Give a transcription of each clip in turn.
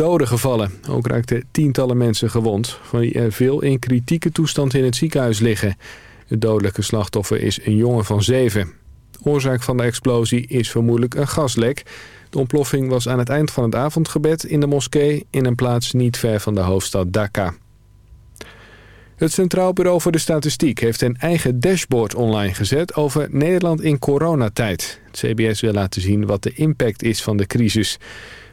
doden gevallen. Ook raakten tientallen mensen gewond, van wie er veel in kritieke toestand in het ziekenhuis liggen. Het dodelijke slachtoffer is een jongen van zeven. Oorzaak van de explosie is vermoedelijk een gaslek. De ontploffing was aan het eind van het avondgebed in de moskee... in een plaats niet ver van de hoofdstad Dhaka. Het Centraal Bureau voor de Statistiek heeft een eigen dashboard online gezet over Nederland in coronatijd. Het CBS wil laten zien wat de impact is van de crisis.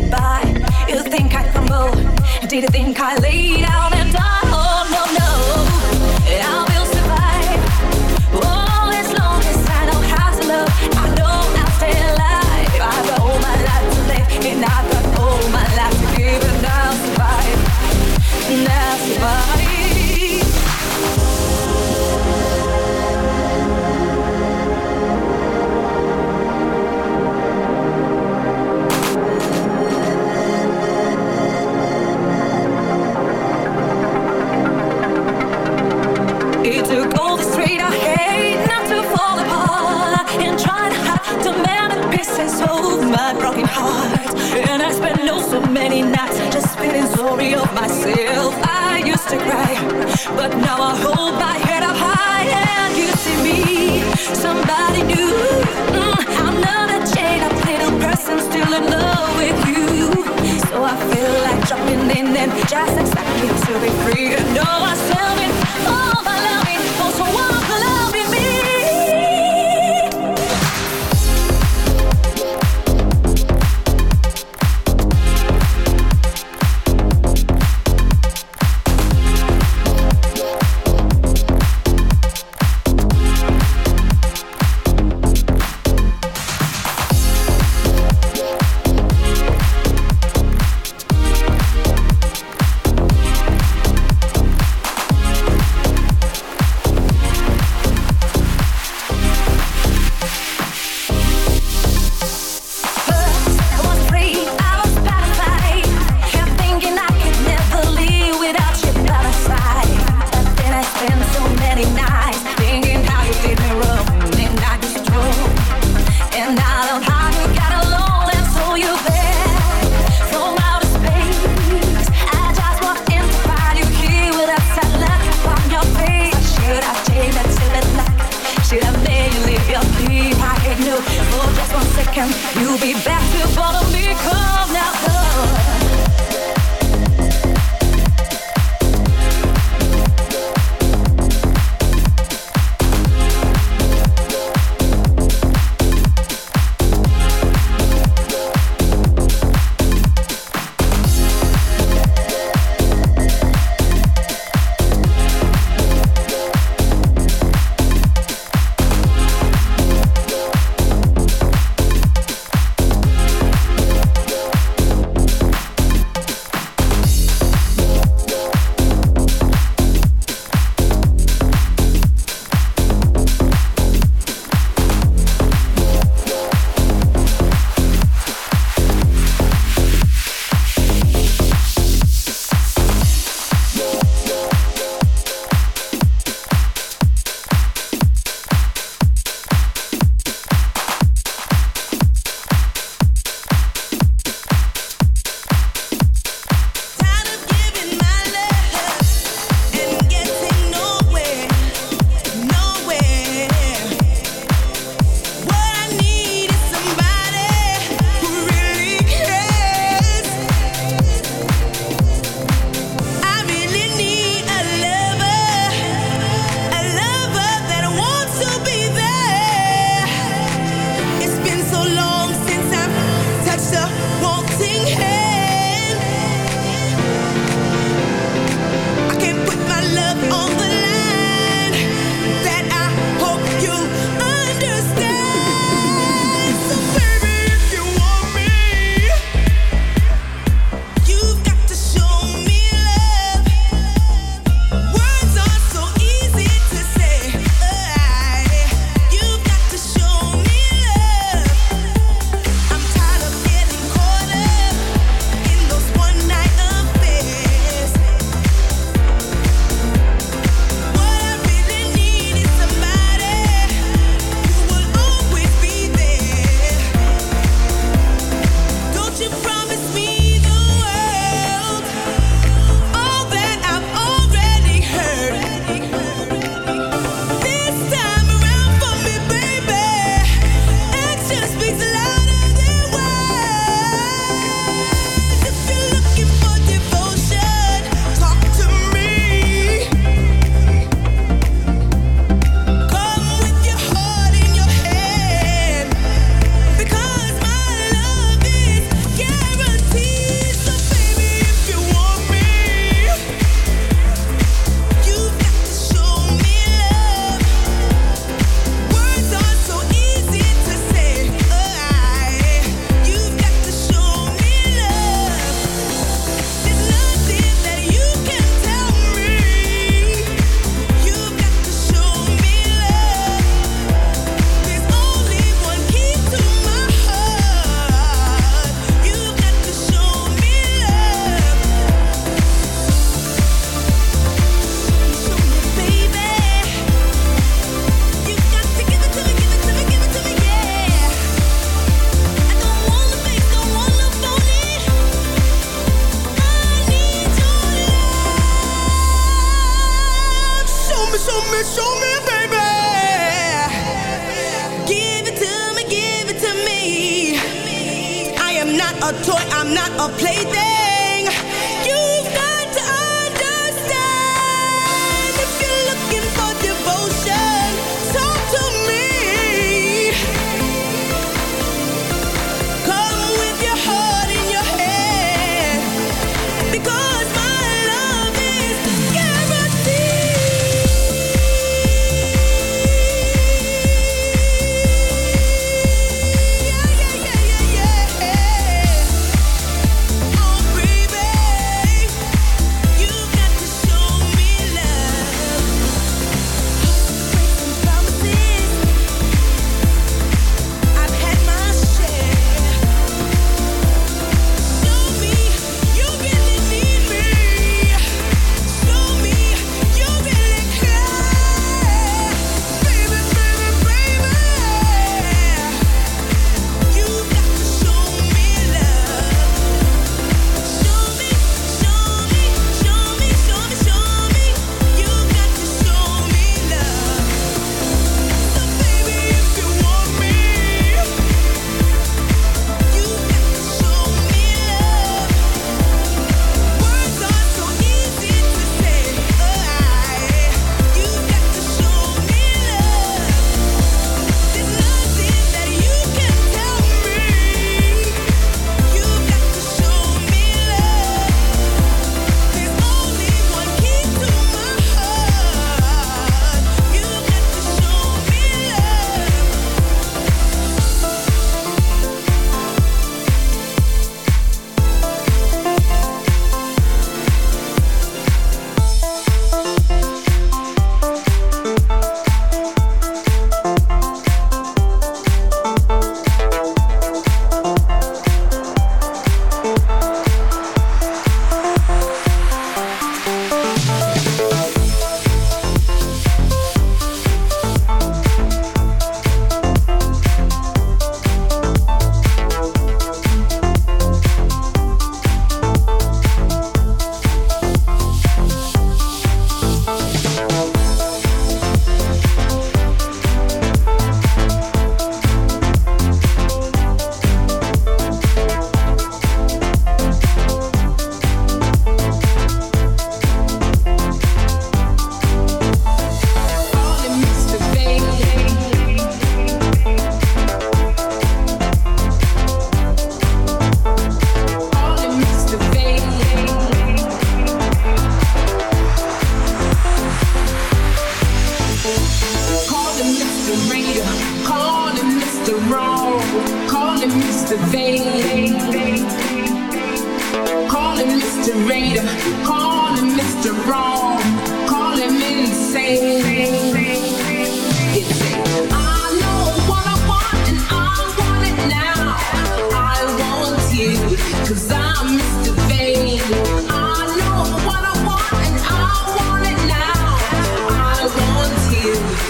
goodbye. You think I crumble? Did you think I lay down and die? broken heart. And I spent no so many nights Just feeling sorry of myself. I used to cry But now I hold my head up high And you see me. Somebody new. Mm, I'm not a chained up little person Still in love with you. So I feel like jumping in And just expecting to be free. And no, I'm selling oh.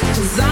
Cause I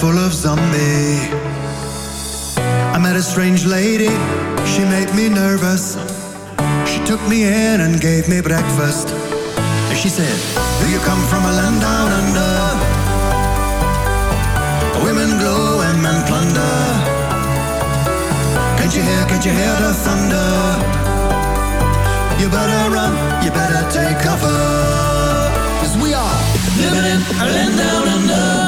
full of zombie I met a strange lady, she made me nervous. She took me in and gave me breakfast. And she said, do you come from a land down under? Women glow and men plunder. Can't you hear, can't you hear the thunder? You better run, you better take cover. Cause we are living in a land down under.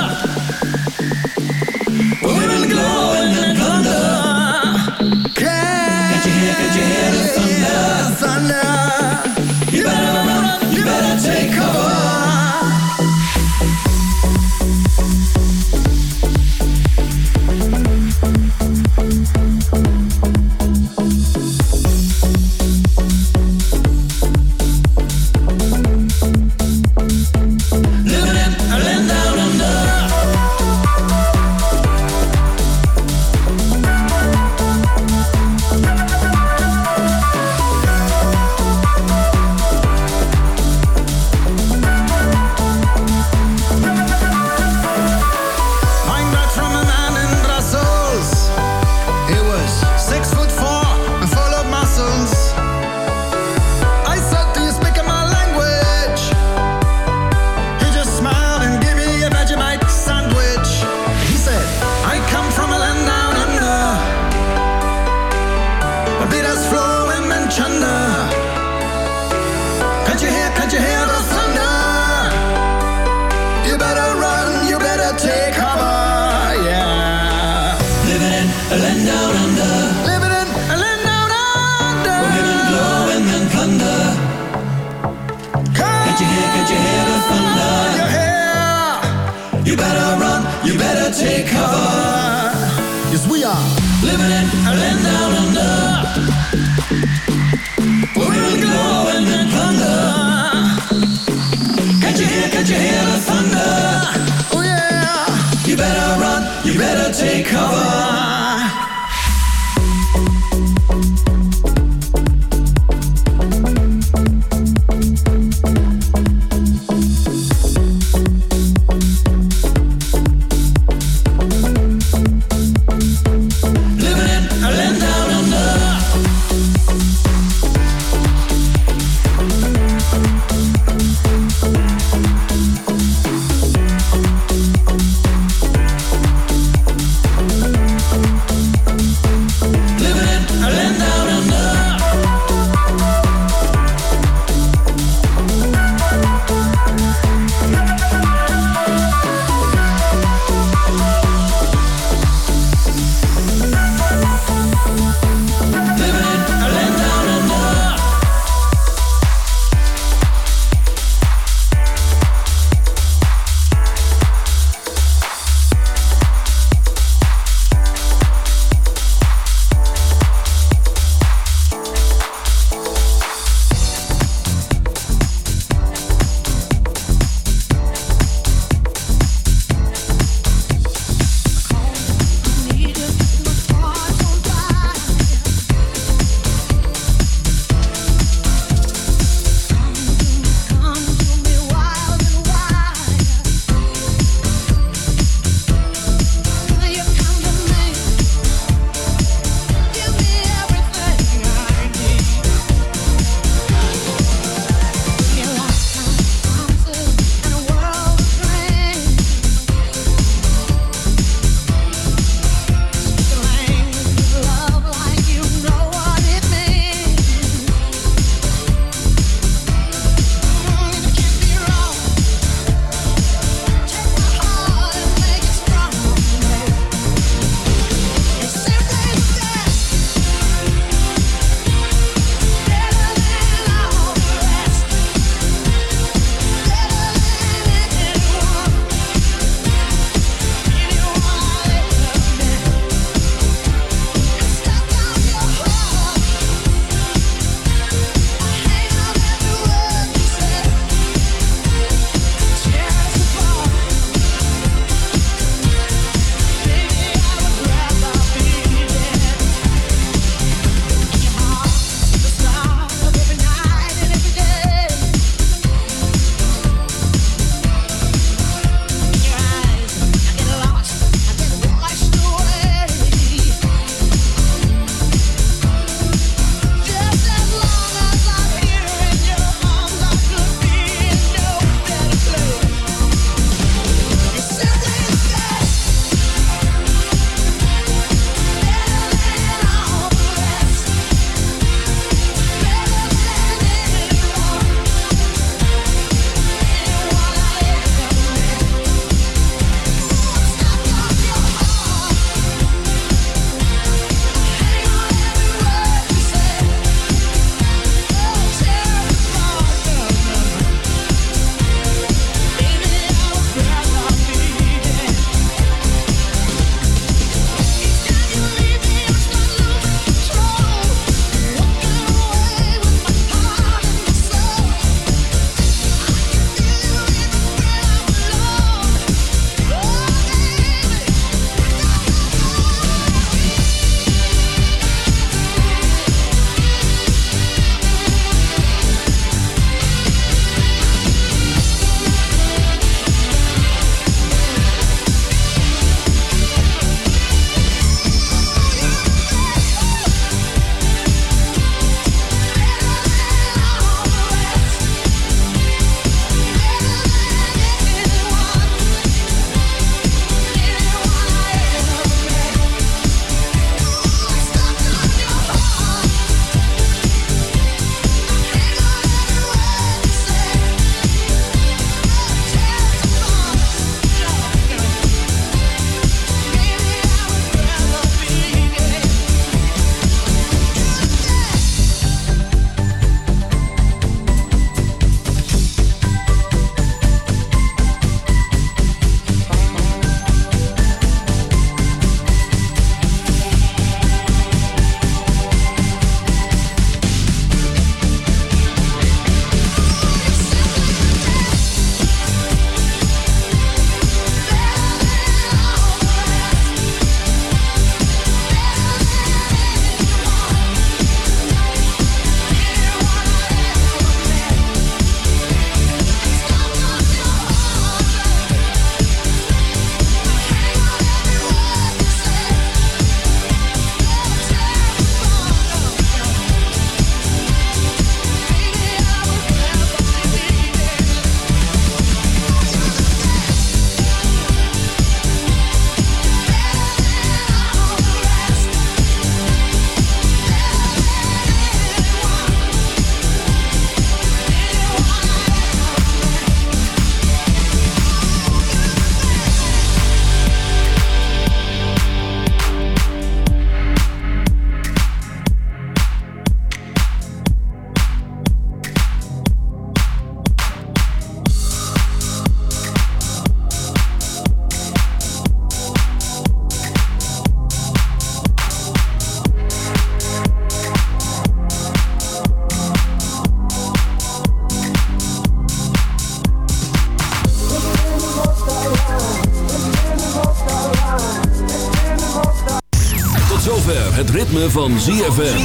Van ZFM.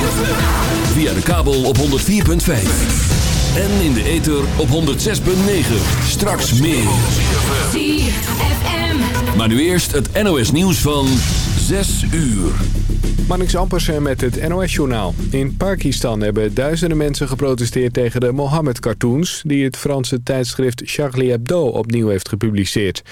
Via de kabel op 104.5. En in de ether op 106.9. Straks meer. ZFM. Maar nu eerst het NOS nieuws van 6 uur. Marnix Ampersen met het NOS-journaal. In Pakistan hebben duizenden mensen geprotesteerd tegen de Mohammed-cartoons... die het Franse tijdschrift Charlie Hebdo opnieuw heeft gepubliceerd.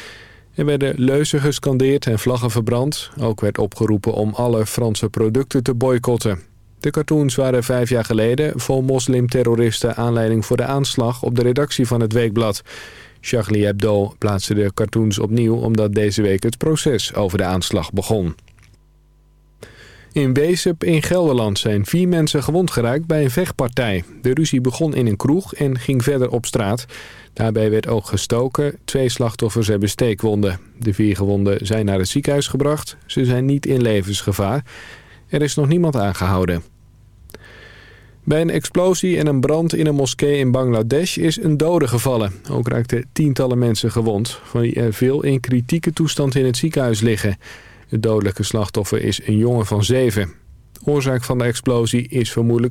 Er werden leuzen gescandeerd en vlaggen verbrand. Ook werd opgeroepen om alle Franse producten te boycotten. De cartoons waren vijf jaar geleden vol moslimterroristen aanleiding voor de aanslag op de redactie van het weekblad. Charlie Hebdo plaatste de cartoons opnieuw omdat deze week het proces over de aanslag begon. In Weesup in Gelderland zijn vier mensen gewond geraakt bij een vechtpartij. De ruzie begon in een kroeg en ging verder op straat. Daarbij werd ook gestoken. Twee slachtoffers hebben steekwonden. De vier gewonden zijn naar het ziekenhuis gebracht. Ze zijn niet in levensgevaar. Er is nog niemand aangehouden. Bij een explosie en een brand in een moskee in Bangladesh is een dode gevallen. Ook raakten tientallen mensen gewond, van wie er veel in kritieke toestand in het ziekenhuis liggen. Het dodelijke slachtoffer is een jongen van zeven. Oorzaak van de explosie is vermoedelijk